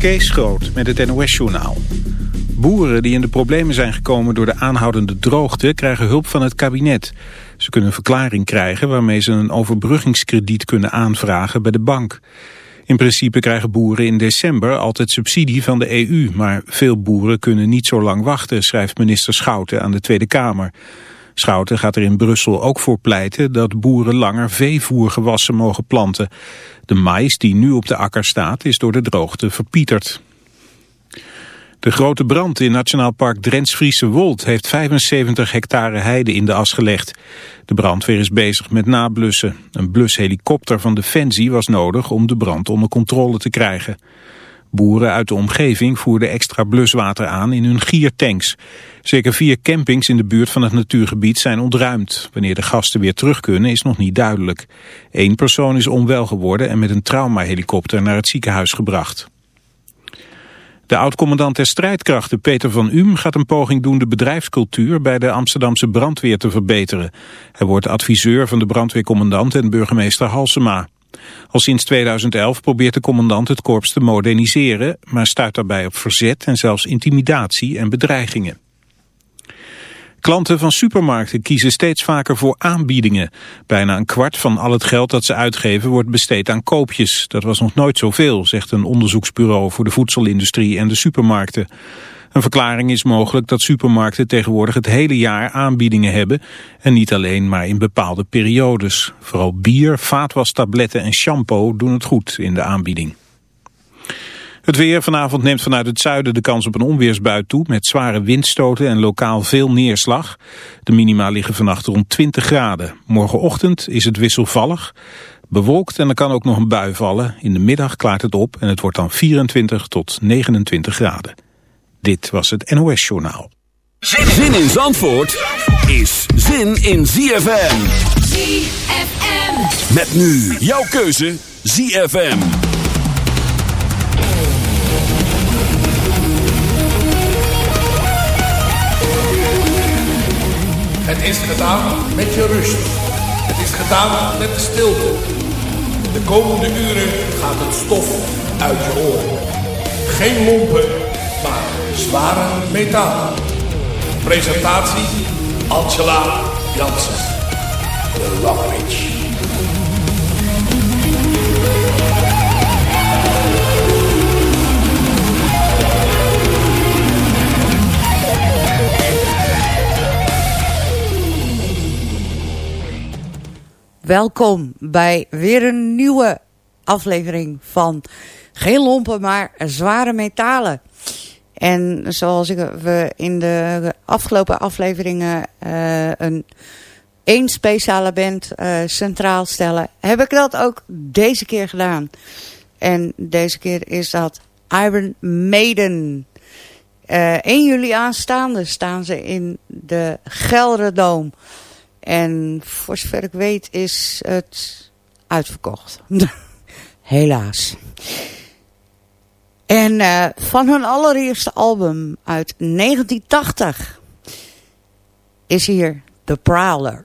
Kees Groot met het NOS-journaal. Boeren die in de problemen zijn gekomen door de aanhoudende droogte... krijgen hulp van het kabinet. Ze kunnen een verklaring krijgen waarmee ze een overbruggingskrediet kunnen aanvragen bij de bank. In principe krijgen boeren in december altijd subsidie van de EU... maar veel boeren kunnen niet zo lang wachten, schrijft minister Schouten aan de Tweede Kamer. Schouten gaat er in Brussel ook voor pleiten dat boeren langer veevoergewassen mogen planten. De mais die nu op de akker staat is door de droogte verpieterd. De grote brand in Nationaal Park Drents-Friese Wold heeft 75 hectare heide in de as gelegd. De brandweer is bezig met nablussen. Een blushelikopter van Defensie was nodig om de brand onder controle te krijgen. Boeren uit de omgeving voerden extra bluswater aan in hun giertanks. Zeker vier campings in de buurt van het natuurgebied zijn ontruimd. Wanneer de gasten weer terug kunnen is nog niet duidelijk. Eén persoon is onwel geworden en met een traumahelikopter naar het ziekenhuis gebracht. De oud-commandant der strijdkrachten Peter van Uhm gaat een poging doen de bedrijfscultuur bij de Amsterdamse brandweer te verbeteren. Hij wordt adviseur van de brandweercommandant en burgemeester Halsema. Al sinds 2011 probeert de commandant het korps te moderniseren, maar stuit daarbij op verzet en zelfs intimidatie en bedreigingen. Klanten van supermarkten kiezen steeds vaker voor aanbiedingen. Bijna een kwart van al het geld dat ze uitgeven wordt besteed aan koopjes. Dat was nog nooit zoveel, zegt een onderzoeksbureau voor de voedselindustrie en de supermarkten. Een verklaring is mogelijk dat supermarkten tegenwoordig het hele jaar aanbiedingen hebben en niet alleen maar in bepaalde periodes. Vooral bier, vaatwastabletten en shampoo doen het goed in de aanbieding. Het weer vanavond neemt vanuit het zuiden de kans op een onweersbui toe... met zware windstoten en lokaal veel neerslag. De minima liggen vannacht rond 20 graden. Morgenochtend is het wisselvallig, bewolkt en er kan ook nog een bui vallen. In de middag klaart het op en het wordt dan 24 tot 29 graden. Dit was het NOS Journaal. Zin in Zandvoort is zin in ZFM. ZFM. Met nu jouw keuze ZFM. Het is gedaan met je rust. Het is gedaan met de stilte. De komende uren gaat het stof uit je oren. Geen lompen, maar zware metalen. Presentatie Angela Jansen. De Rock Witch. Welkom bij weer een nieuwe aflevering van geen lompen, maar zware metalen. En zoals ik, we in de afgelopen afleveringen uh, een één speciale band uh, centraal stellen, heb ik dat ook deze keer gedaan. En deze keer is dat Iron Maiden. Uh, 1 juli aanstaande staan ze in de Gelderdoom. En voor zover ik weet is het uitverkocht. Helaas. En uh, van hun allereerste album uit 1980 is hier The Prowler.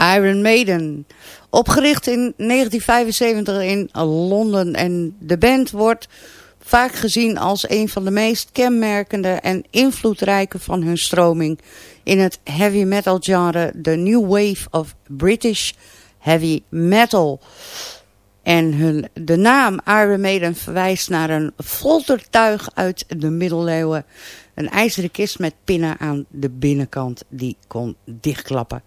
Iron Maiden. Opgericht in 1975 in Londen en de band wordt vaak gezien als een van de meest kenmerkende en invloedrijke van hun stroming in het heavy metal genre, de New Wave of British Heavy Metal. En hun, de naam Iron Maiden verwijst naar een foltertuig uit de middeleeuwen. Een ijzeren kist met pinnen aan de binnenkant die kon dichtklappen.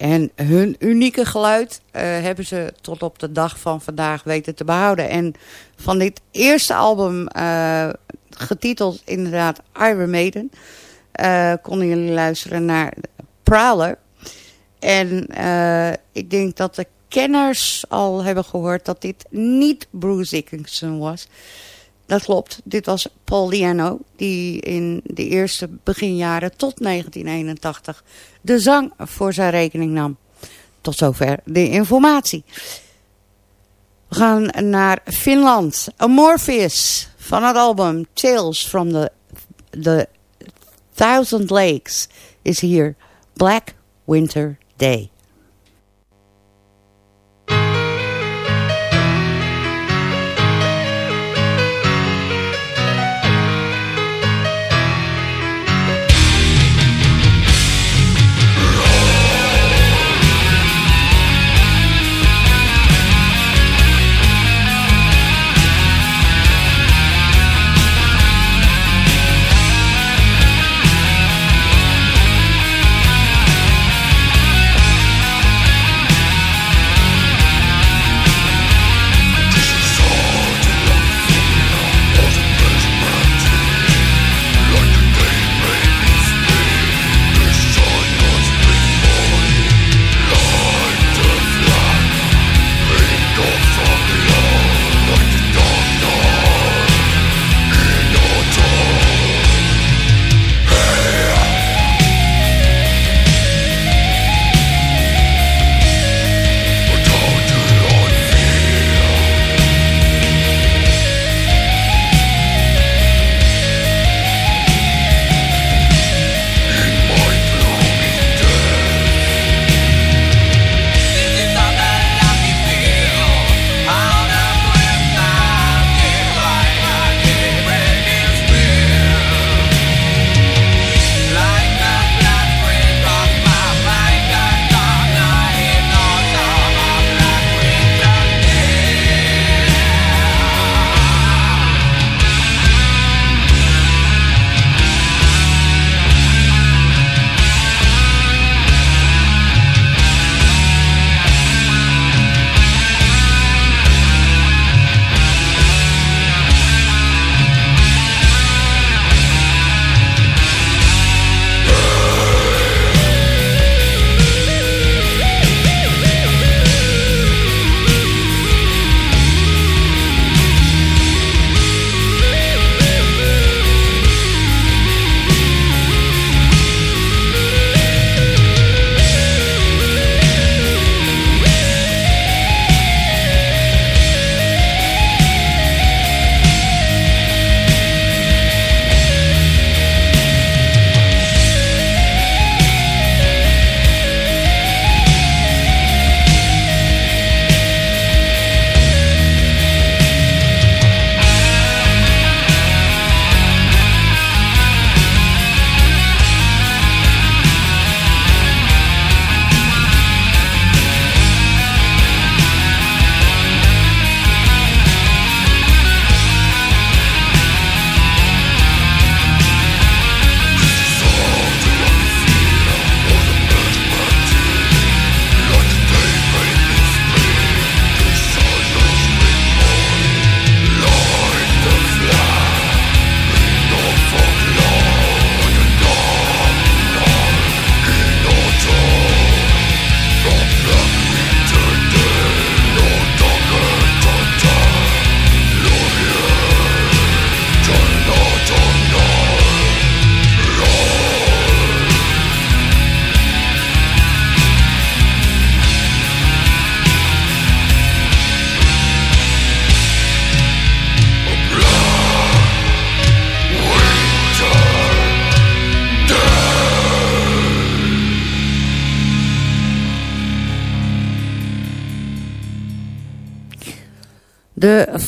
En hun unieke geluid uh, hebben ze tot op de dag van vandaag weten te behouden. En van dit eerste album, uh, getiteld inderdaad Iron Maiden, uh, konden jullie luisteren naar Prowler. En ik denk dat de kenners al hebben gehoord dat dit niet Bruce Dickinson was. Dat klopt. Dit was Paul Diano, die in de eerste beginjaren tot 1981 de zang voor zijn rekening nam. Tot zover de informatie. We gaan naar Finland. Amorphis van het album Tales from the, the Thousand Lakes is hier Black Winter Day.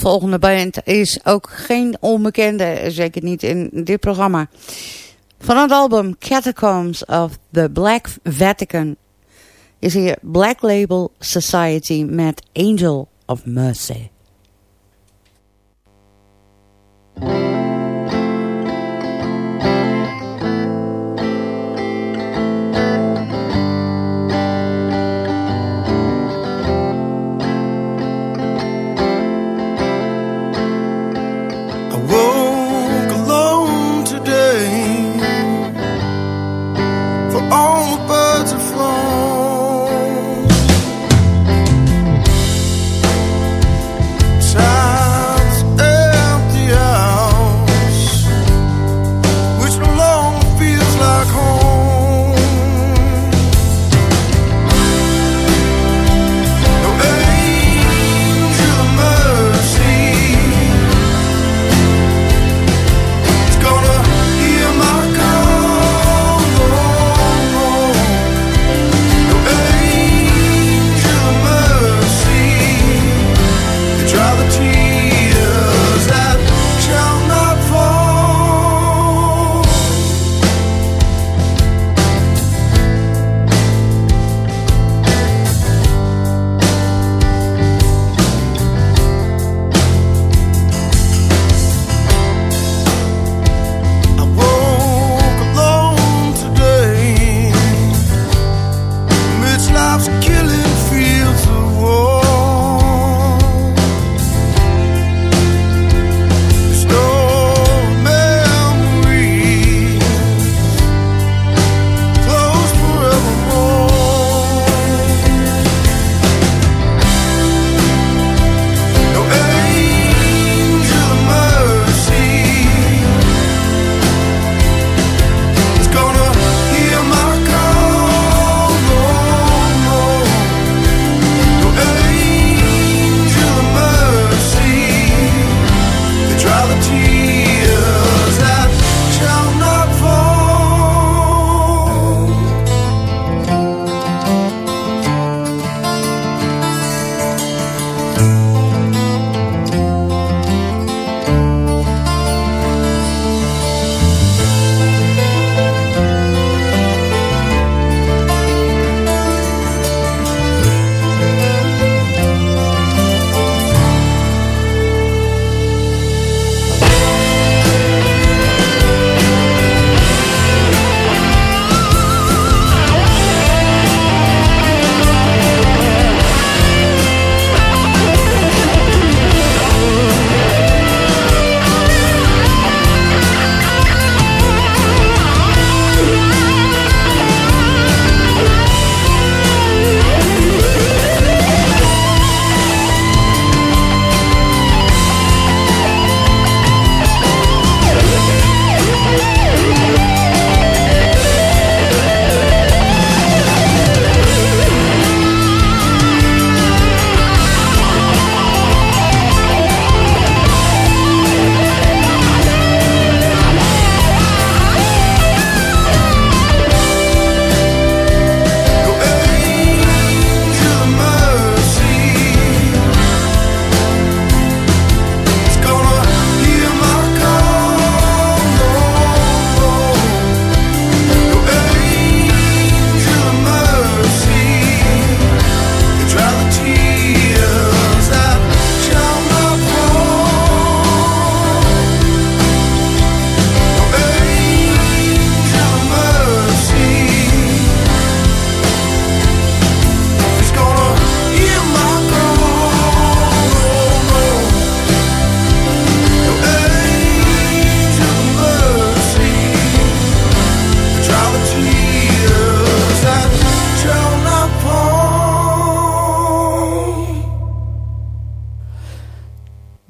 Volgende band is ook geen onbekende, zeker niet in dit programma. Van het album Catacombs of the Black Vatican is hier Black Label Society met Angel of Mercy.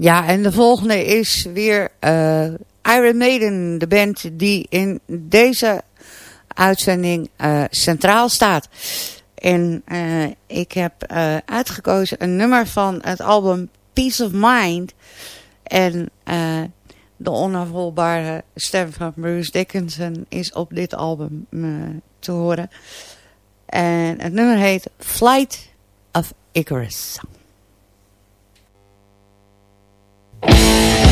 Ja, en de volgende is weer uh, Iron Maiden, de band die in deze uitzending uh, centraal staat. En uh, ik heb uitgekozen een nummer van het album Peace of Mind. En de onafvolbare stem van Bruce Dickinson is op dit album te horen. En het nummer heet Flight of Icarus. Thank you.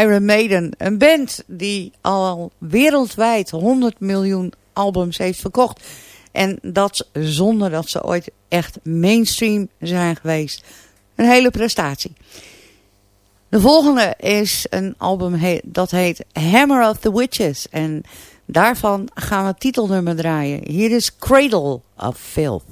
Iron Maiden. Een band die al wereldwijd 100 miljoen albums heeft verkocht. En dat zonder dat ze ooit echt mainstream zijn geweest. Een hele prestatie. De volgende is een album dat heet Hammer of the Witches. En daarvan gaan we het titelnummer draaien. Hier is Cradle of Filth.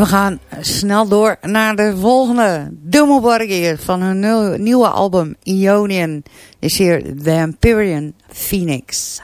We gaan snel door naar de volgende. Borgir van hun nieuwe album Ionian is hier The Empyrean Phoenix.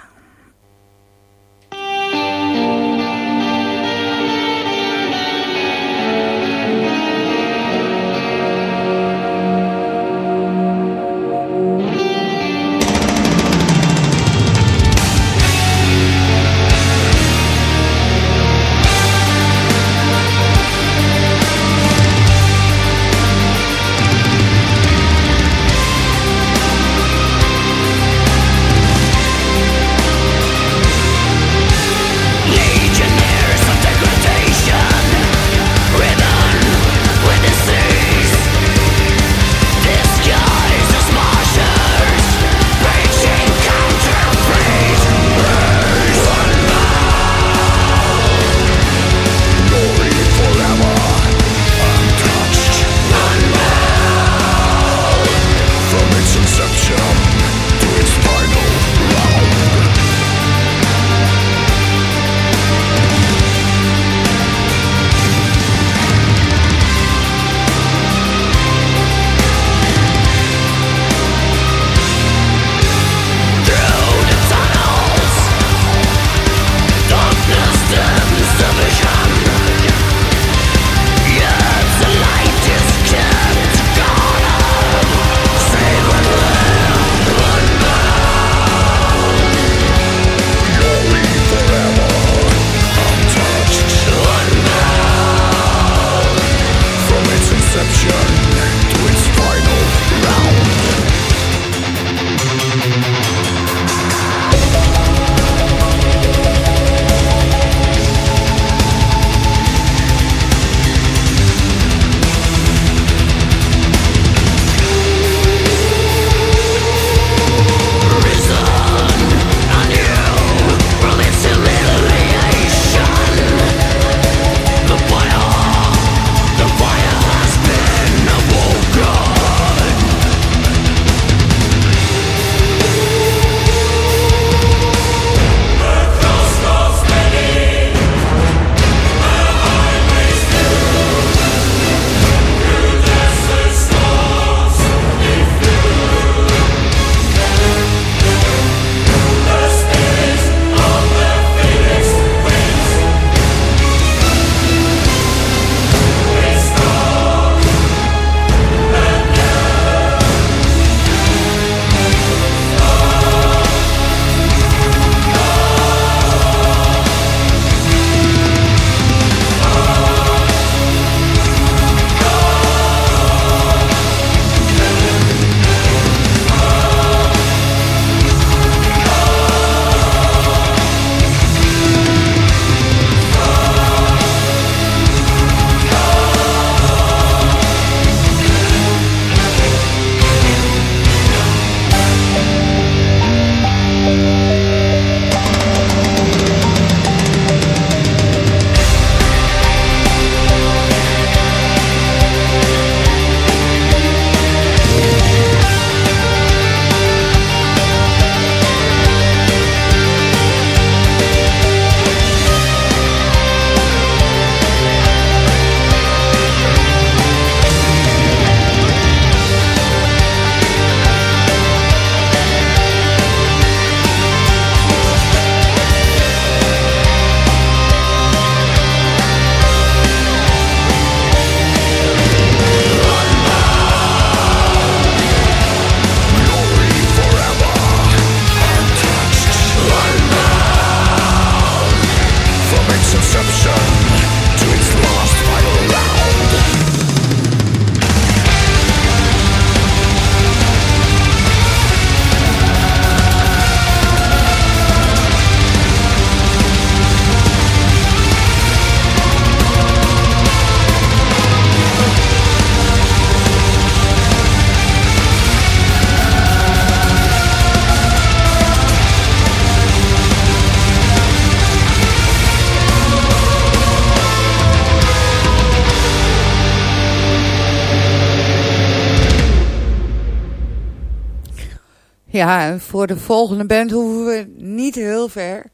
Voor de volgende band hoeven we niet heel ver.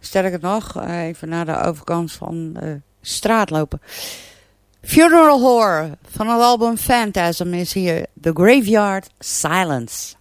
Sterker nog, even naar de overkant van de straat lopen. Funeral Horror van het album Phantasm is hier The Graveyard Silence.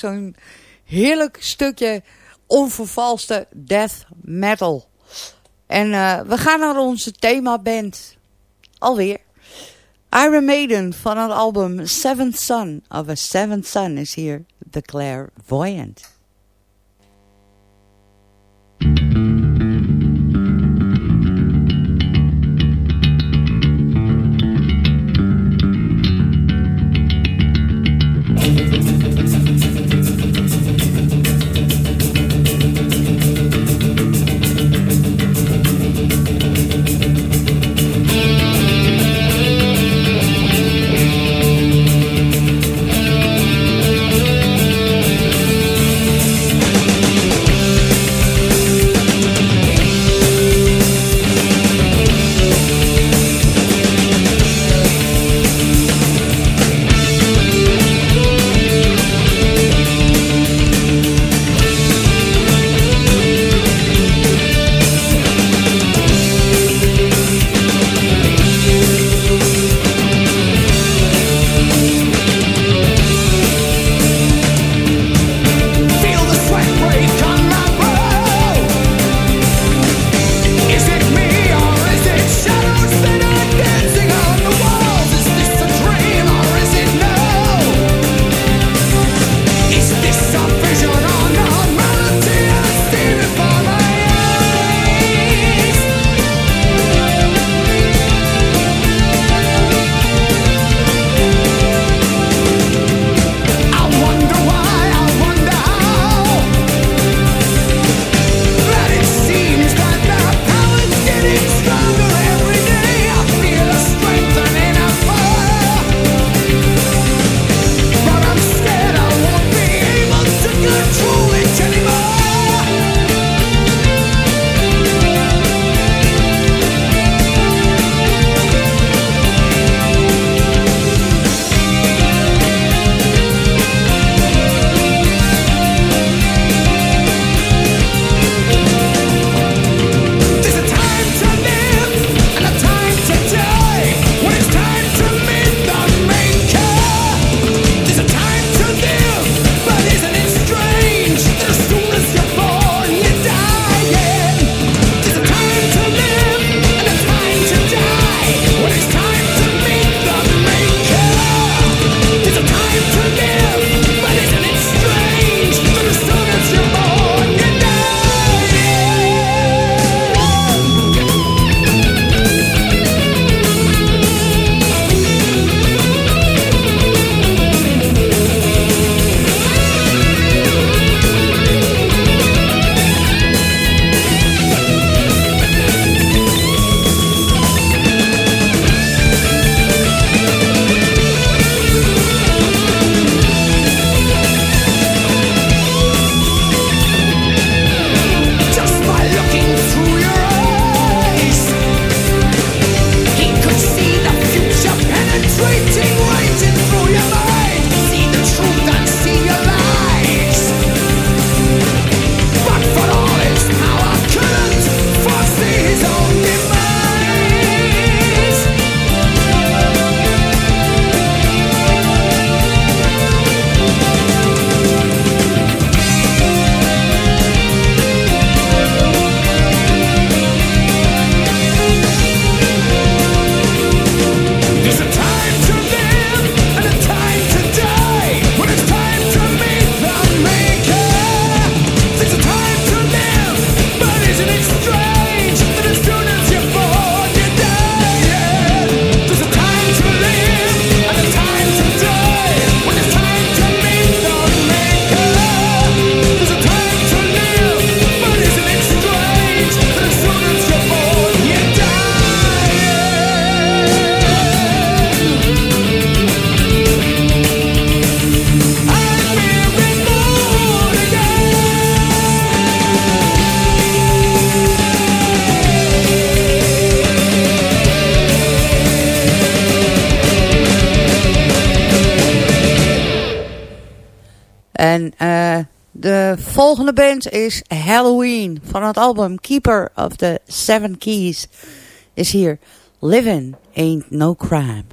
Zo'n heerlijk stukje onvervalste death metal. En uh, we gaan naar onze themaband. Alweer. Iron Maiden van het album Seventh Son of a Seventh Son is hier The Clairvoyant. Is Halloween van het album Keeper of the Seven Keys. Is hier Living Ain't No Crime.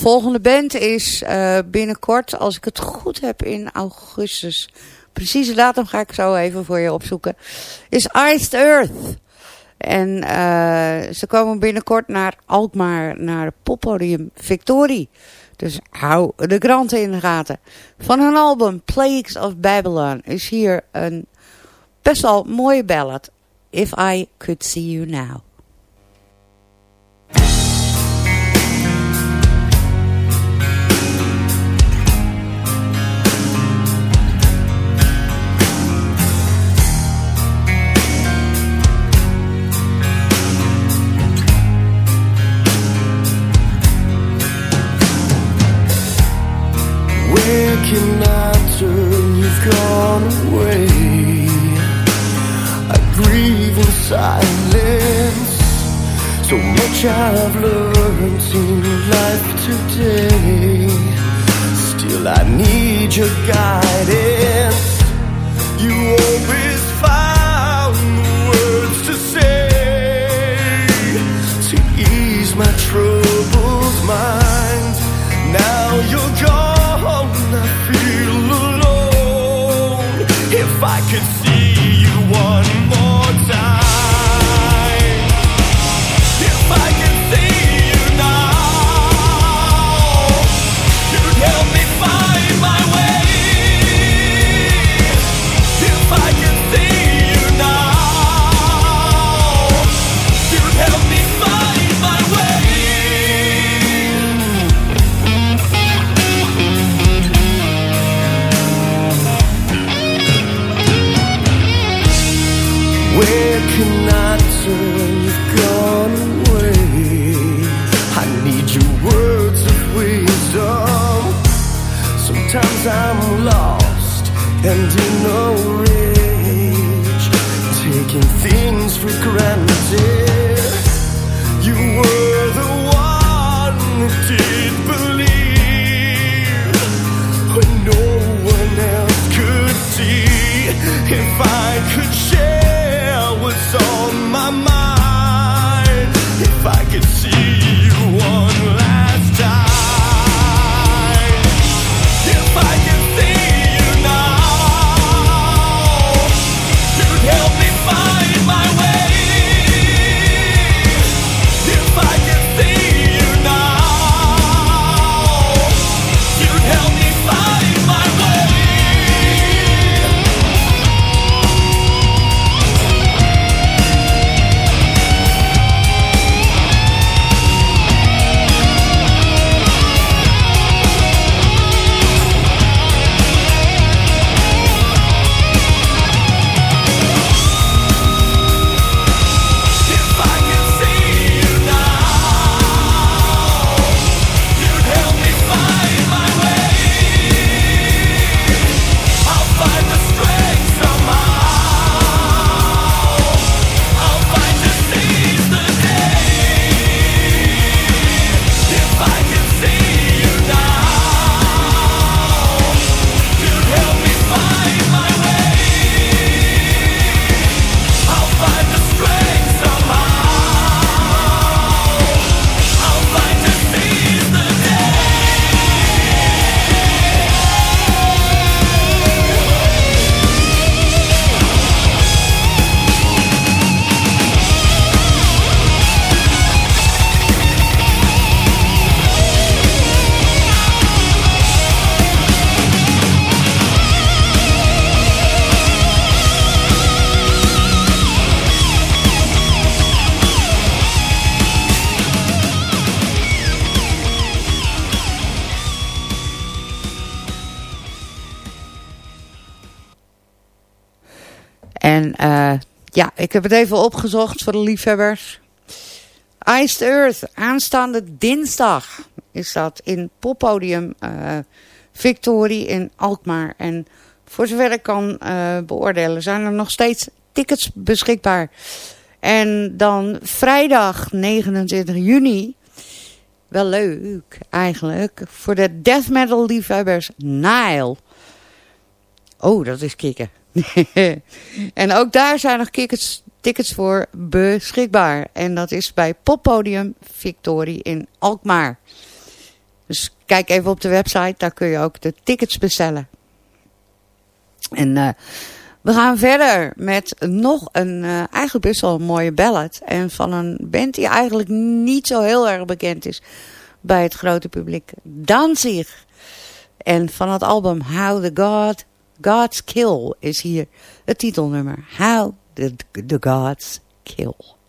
Volgende band is uh, binnenkort, als ik het goed heb, in augustus precieze datum ga ik zo even voor je opzoeken. Is Iced Earth. En uh, ze komen binnenkort naar Alkmaar, naar het poppodium Victorie. Dus hou de kranten in de gaten. Van hun album Plagues of Babylon is hier een best wel mooie ballad. If I Could See You Now. Can I turn? You've gone away. I grieve in silence. So much I've learned in life today. Still, I need your guidance. You always found and in a rage, ja, ik heb het even opgezocht voor de liefhebbers. Iced Earth, aanstaande dinsdag is dat in poppodium eh Victorie in Alkmaar. En voor zover ik kan eh, beoordelen zijn er nog steeds tickets beschikbaar. En dan vrijdag 29 juni, wel leuk eigenlijk, voor de death metal liefhebbers Nile. Oh, dat is kicken. en ook daar zijn nog tickets, tickets voor beschikbaar. En dat is bij Poppodium Victorie in Alkmaar. Dus kijk even op de website, daar kun je ook de tickets bestellen. En uh, we gaan verder met nog een uh, eigenlijk best wel een mooie ballad. En van een band die eigenlijk niet zo heel erg bekend is bij het grote publiek. Danzig. En van het album How the God, Gods Kill is hier het titelnummer. How the, the Gods Kill.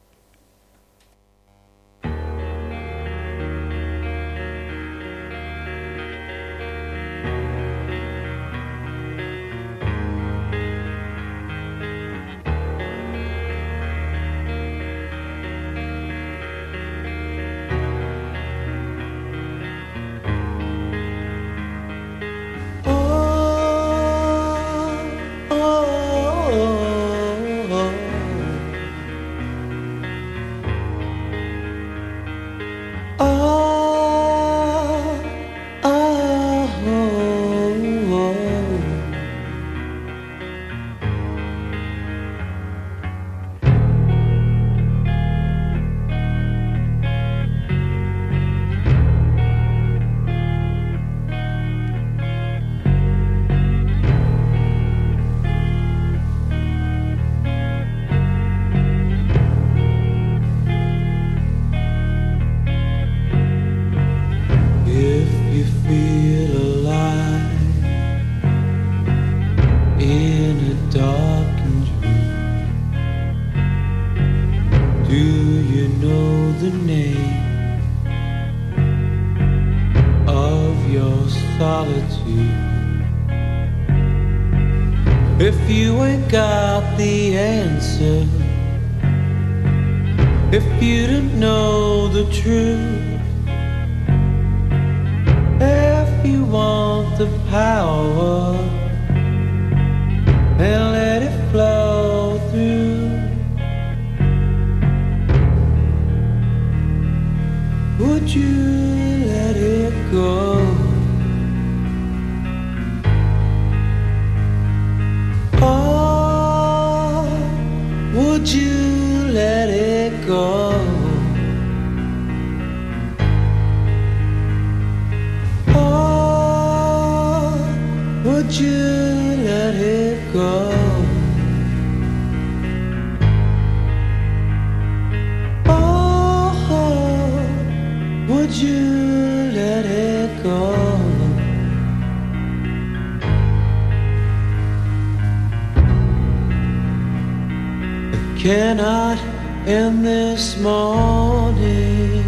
Cannot end this morning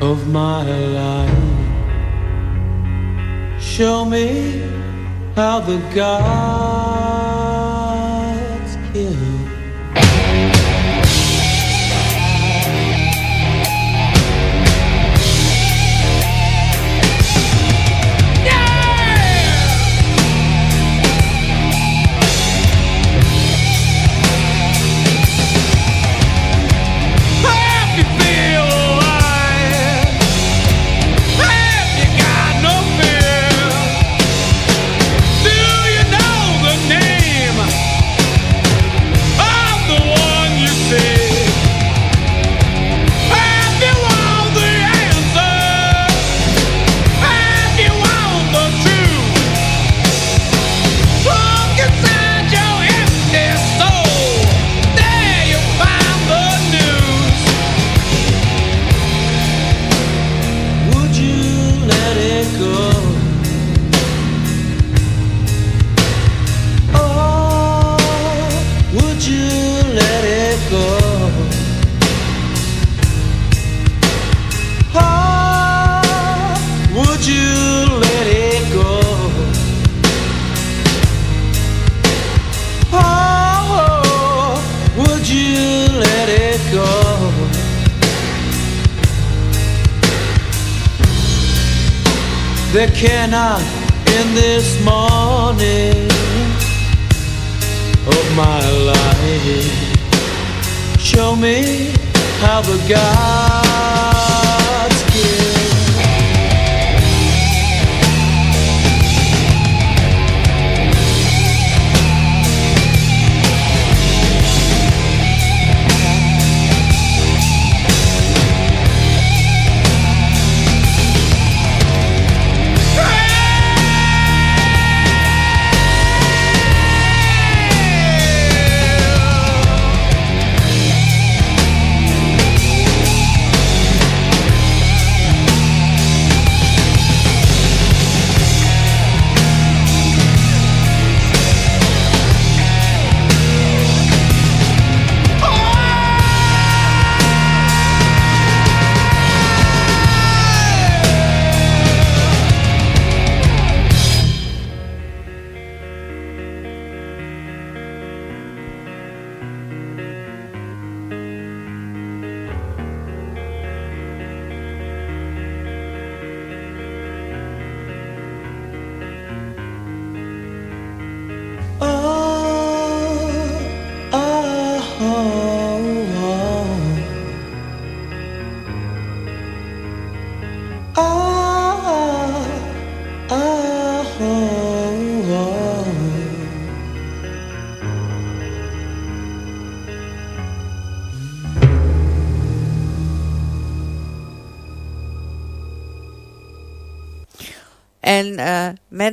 of my life. Show me how the gods cannot in this morning of my life? Show me how the gods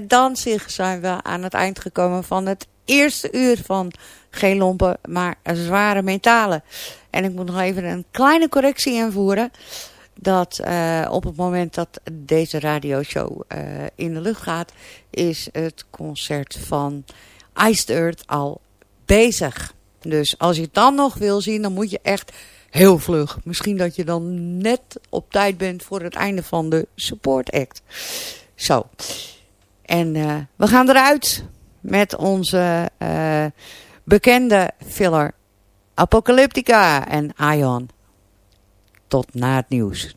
Danzig zijn we aan het eind gekomen van het eerste uur van geen lompen, maar zware metalen. En ik moet nog even een kleine correctie invoeren. Dat uh, op het moment dat deze radioshow uh, in de lucht gaat, is het concert van Iced Earth al bezig. Dus als je het dan nog wil zien, dan moet je echt heel vlug. Misschien dat je dan net op tijd bent voor het einde van de support act. Zo. En uh, we gaan eruit met onze uh, bekende filler Apocalyptica en Ion. Tot na het nieuws.